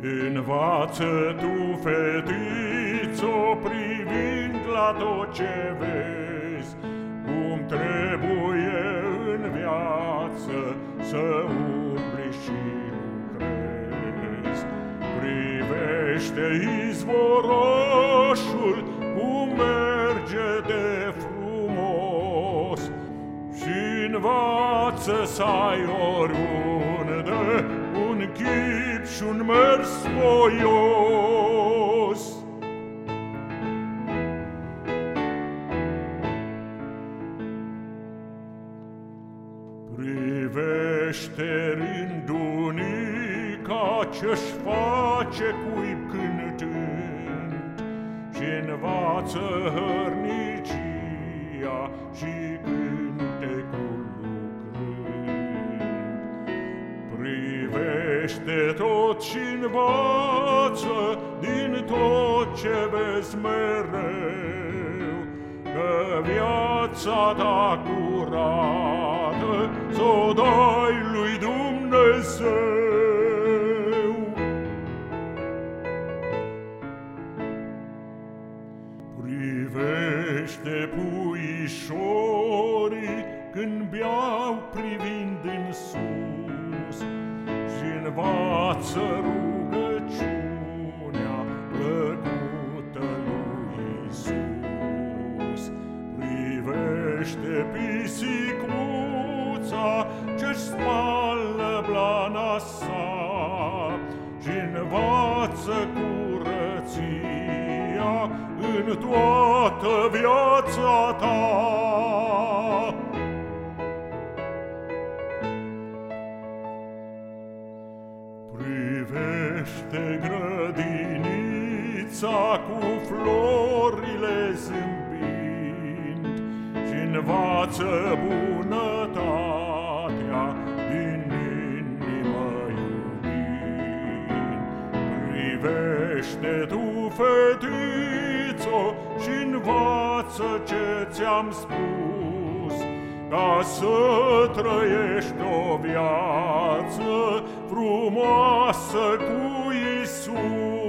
Învață tu, fetițo, privind la tot ce vezi, Cum trebuie în viață să umbli și lucrezi. Privește izvoroșul cum merge de frumos Și învață să ai oriunde un chip și un mers voios. Privește rândunica ce-și face cuib cântând și învață hărnicia și cântecul Privește tot și învață din tot ce vezi mereu, Că viața ta curată s-o dai lui Dumnezeu. Privește puișorii când beau privind în sus, învață rugăciunea plăcută lui Isus. Privește pisicuța ce-și spală blana sa și învață curăția în toată viața ta. Privește grădinița cu florile zâmbind și învață bunătatea din inimă iubind. Privește tu, fetițo, și învață ce ți-am spus, ca să trăiești o viață frumoasă cu Isus.